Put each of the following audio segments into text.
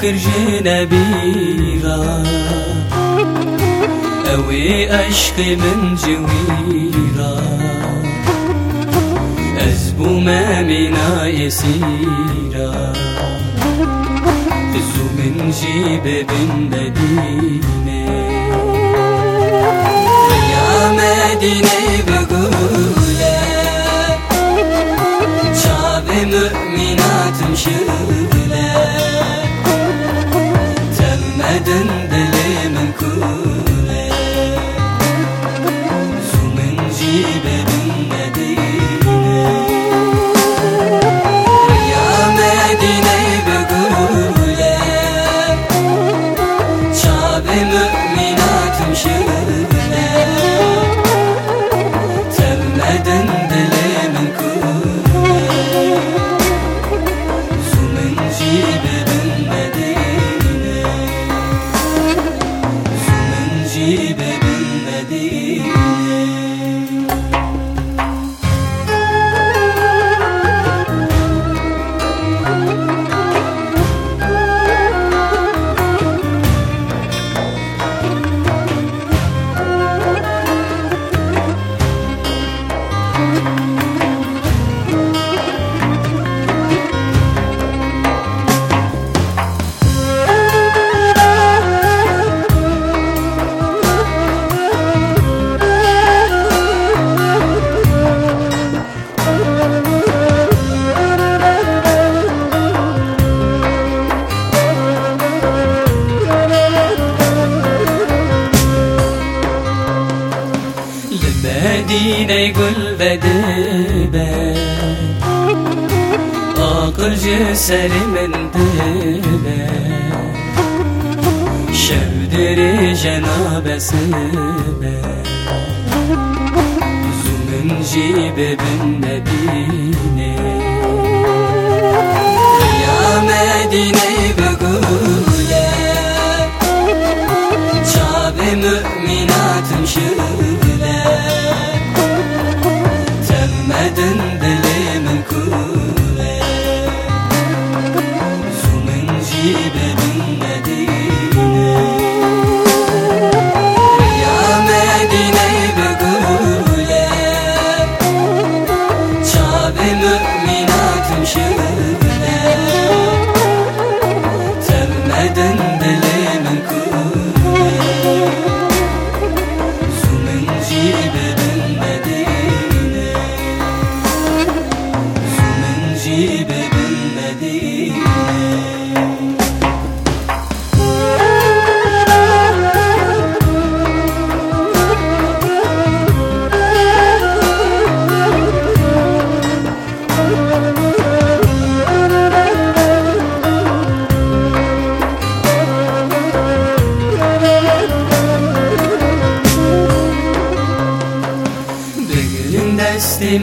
كرجينا بيرا اوي اشقي من جويرا ازبو ما منا يسيرا زو من جيب بن مدينة يا مدينة بقولة شعب مؤمنات مشغلة bedende مدينة يقول بدبة أقل جسر من دبة شودري جناب سبة زمن جيب بالمدينة يا مدينة بقولة شعب مؤمنات مشغلة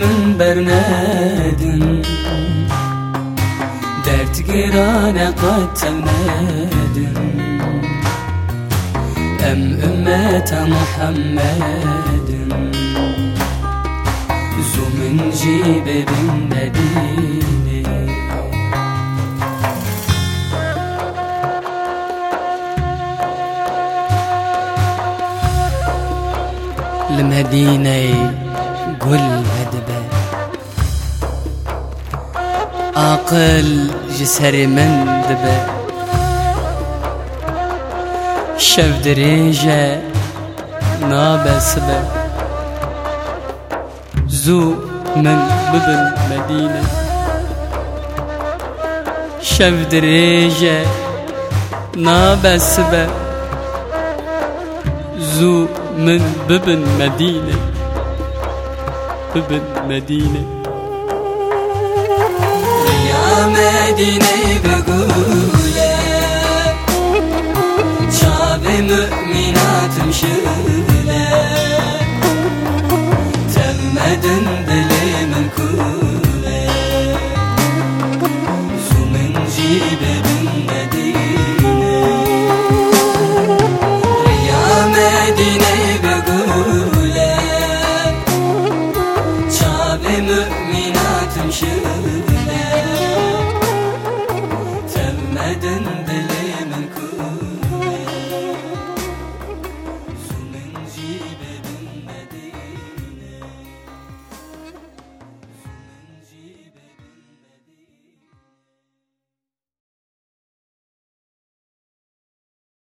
من برندن درد گرانه قد تمدن أم امت محمد. زو من جيب بالمدينة المدينة قل هدبة عقل جسر من دبة شف دريجة نابسبة زو من ببن مدينة. شف دريجة نابسبة زو من ببن مدينة. ببن مدينة